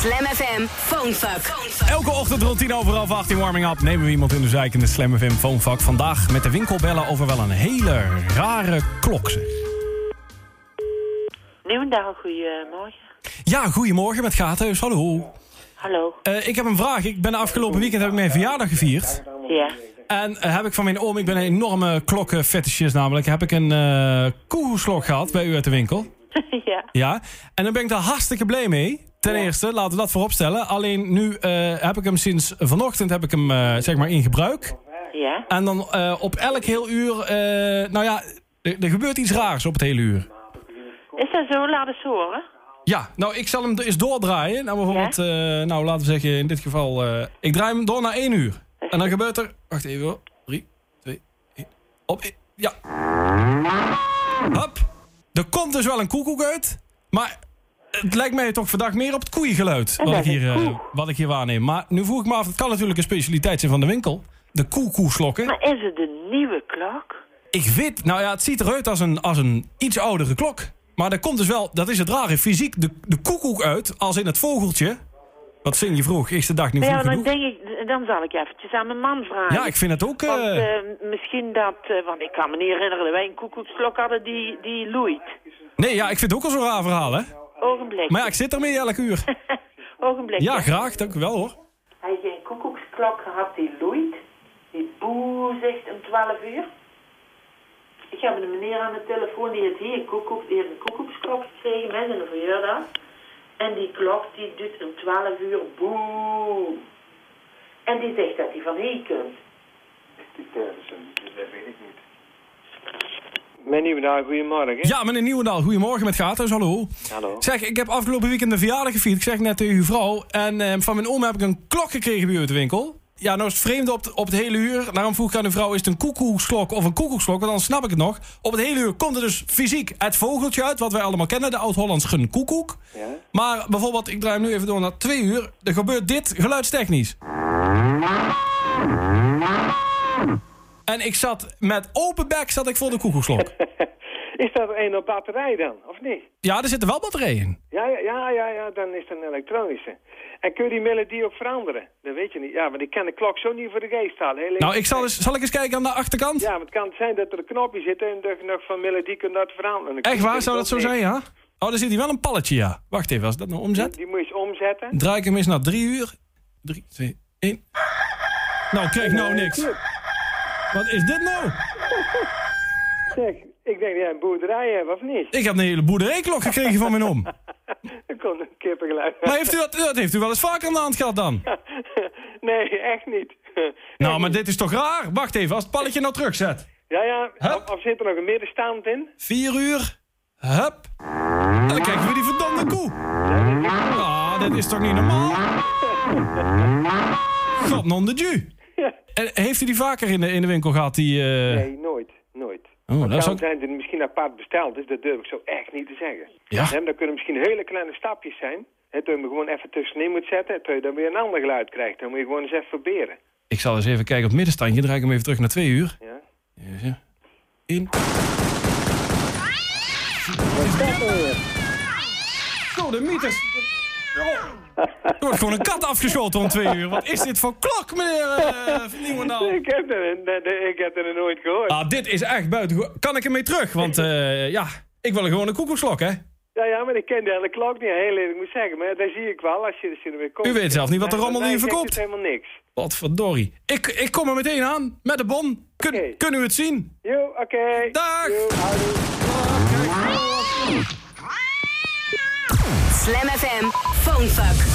Slam FM Phonefuck. Elke ochtend rond 10 over half 18 warming up nemen we iemand in de zijk in de Slam FM Phonefuck. Vandaag met de winkelbellen over wel een hele rare klok zeg. Nieuwendaal, goedemorgen. Ja, goedemorgen met Gaathuis, hallo. Hallo. Eh, ik heb een vraag. Ik ben afgelopen weekend heb ik mijn verjaardag gevierd. Ja. En eh, heb ik van mijn oom, ik ben een enorme klokkenfetischist namelijk, heb ik een eh koehoesklok gehad bij u uit de winkel. ja. Ja, en daar ben ik daar hartstikke blij mee. Ten eerste, laten we dat voorop stellen. Alleen nu eh, heb ik hem sinds vanochtend heb ik hem, eh, zeg maar in gebruik. Ja. En dan eh, op elk heel uur, nou ja, er, er gebeurt iets raars op het hele uur. Is dat zo? Laat eens horen. Ja, nou ik zal hem eens doordraaien. Nou bijvoorbeeld, nou laten we zeggen in dit geval, ik draai hem door naar één uur. En dan gebeurt er, wacht even hoor, 3, 2, 1, op, één, ja. Er komt dus wel een koekoek uit, maar het lijkt mij toch vandaag meer op het koeiengeluid wat ik, hier, eh, wat ik hier waarneem. Maar nu vroeg ik me af, het kan natuurlijk een specialiteit zijn van de winkel. De koekoeslokken. Maar is het een nieuwe klok? Ik weet, nou ja, het ziet eruit als een, als een iets oudere klok. Maar er komt dus wel, dat is het rare, fysiek de, de koekoek uit, als in het vogeltje. Wat zing je vroeg? Is de dag niet vroeg Ja, dan genoeg? denk ik, dan zal ik eventjes aan mijn man vragen. Ja, ik vind het ook... eh, Want eh, misschien dat, want ik kan me niet herinneren dat wij een koekoeksklok hadden die, die loeit. Nee, ja, ik vind het ook al zo'n raar verhaal, hè? Ogenblik. Maar ja, ik zit ermee elk uur. Ogenblik. Ja, graag, dank u wel, hoor. Hij heeft een koekoeksklok gehad die loeit. Die boe zegt om 12 uur. Ik heb een meneer aan de telefoon die heeft hier koekoek, die heeft een koekoeksklok gekregen met een verjaardag. En die klok die doet om 12 uur boe. En die zegt dat hij van hier kunt. Mijn nieuwe dag, goedemorgen. Ja, meneer Nieuwendaal, goedemorgen met Gaathuis, hallo. Hallo. Zeg, ik heb afgelopen weekend een verjaardag gevierd. Ik zeg net tegen uw vrouw. En eh, van mijn oom heb ik een klok gekregen bij u uit de winkel. Ja, nou is het vreemd op, het- op het hele uur. Daarom vroeg ik aan uw vrouw, is het een koekoeksklok of een koekoeksklok? Want dan snap ik het nog. Op het hele uur komt er dus fysiek het vogeltje uit, wat wij allemaal kennen. De oud-Hollandse koekoek. Ja? Maar bijvoorbeeld, ik draai hem nu even door naar twee uur. Er gebeurt dit geluidstechnisch. En ik zat met open bek zat ik voor de koekoeksklok. Is dat een op batterij dan, of niet? Ja, er zitten wel batterijen in. Ja, ja, ja, ja, dan is het een elektronische. En kun je die melodie ook veranderen? Dat weet je niet. Ja, want ik kan de klok zo niet voor de geest halen. Heel Nou, ik zal, eens, zal ik eens kijken aan de achterkant? Ja, maar het kan zijn dat er een knopje zit en dat je nog van melodie kunt dat veranderen. Echt waar, zou dat zo zijn, ja? Oh, daar zit hier wel een palletje, ja. Wacht even, als dat nou omzet. Die moet je eens omzetten. Draai ik hem eens naar drie uur. Drie, twee, één. Nou, ik krijg nou niks. Wat is dit nou? Zeg, ik denk dat jij een boerderij hebt, of niet? Ik heb een hele boerderijklok gekregen van mijn oom. Dan komt een kippengeluid. Maar heeft u dat, dat heeft u wel eens vaker aan de hand gehad dan? nee, echt niet. Nou, maar dit is toch raar? Wacht even, als het palletje nou terugzet. Ja, ja. Hup. Of, zit er nog een middenstand in? Vier uur. Hup. En dan krijgen we die verdomde koe. Ah, dit is toch niet normaal? God non de ju. En heeft u die vaker in de, in de winkel gehad, die... eh, Nee, nooit. Nooit. Oh, dat zijn dat het misschien apart besteld is, dat durf ik zo echt niet te zeggen. Ja. Dan kunnen misschien hele kleine stapjes zijn. Hè, dat je hem gewoon even tussenin moet zetten, dat je dan weer een ander geluid krijgt. Dan moet je gewoon eens even proberen. Ik zal eens even kijken op het middenstandje. Draai ik hem even terug naar twee uur. Ja? Ja. In. Zo, de mieters. Er wordt gewoon een kat afgeschoten om twee uur. Wat is dit voor klok, meneer uh, Nieuwendaal? Ik, heb er, ik heb er nooit gehoord. Ah, dit is echt buiten. Kan ik ermee terug? Want eh, ja, ik wil gewoon een koekoekslok, hè? Ja, ja, maar ik ken de hele klok niet. Heel eerlijk moet zeggen. Maar dat zie ik wel als je, als je er weer komt. U weet zelf niet wat de rommel hier ik verkoopt. Het helemaal niks. Wat verdorie. Ik, ik kom er meteen aan met de bon. Kun. Kunnen u het zien? Jo, oké. Dag. Jo, houdoe. Slam FM Phonefuck.